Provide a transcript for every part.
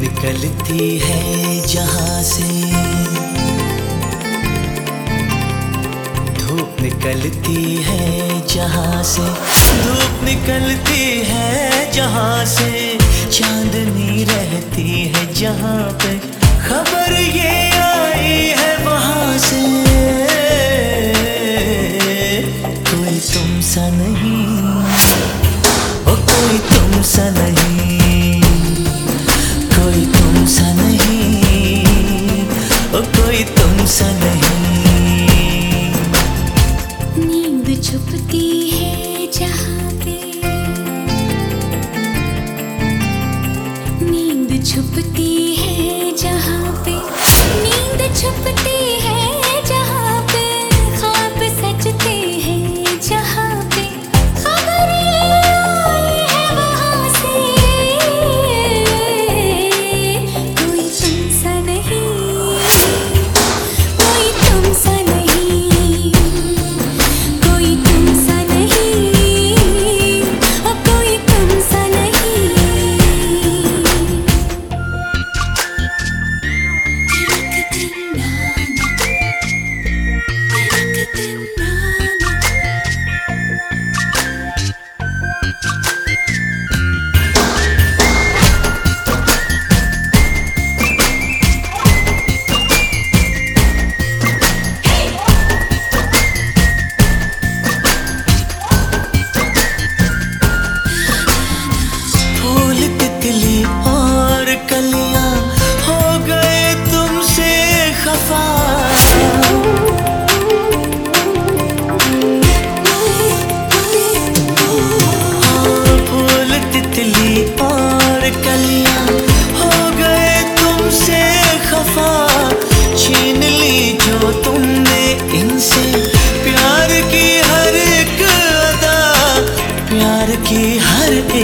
निकलती है जहाँ से धूप निकलती है जहाँ से धूप निकलती है जहाँ से चांदनी रहती है जहाँ पे खबर ये आई है वहाँ से। छुपती है जहाँ पे नींद छुपती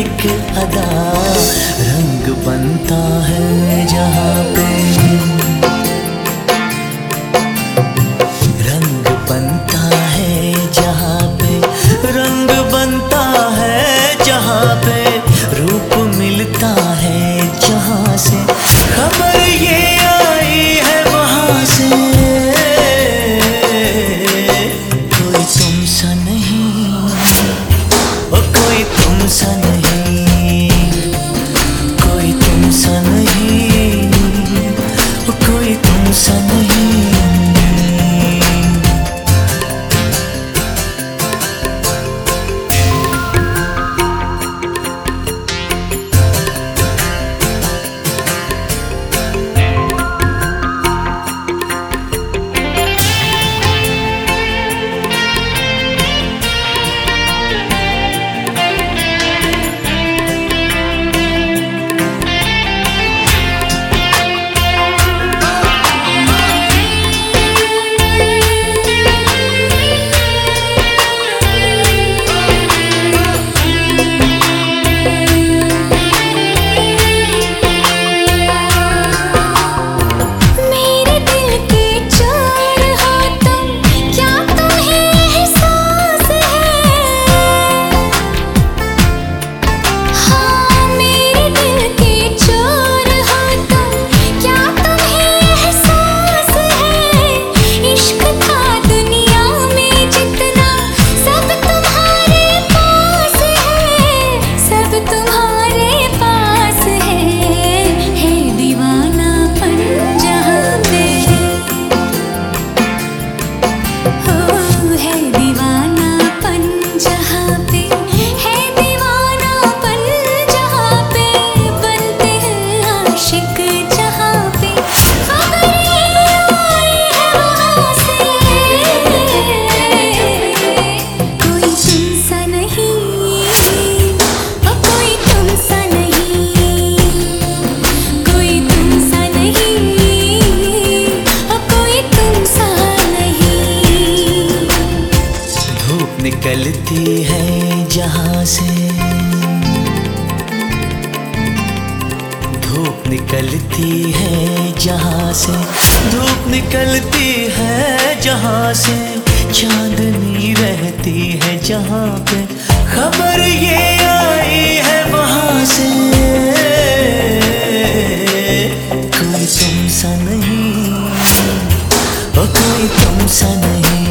एक अदा रंग बनता है जहाँ पे यहाँ से। धूप निकलती है जहाँ से। धूप निकलती है जहाँ से। चांदनी रहती है जहाँ पे। खबर ये आई है वहाँ से। कोई तुम सा नहीं कोई तुम सा नहीं।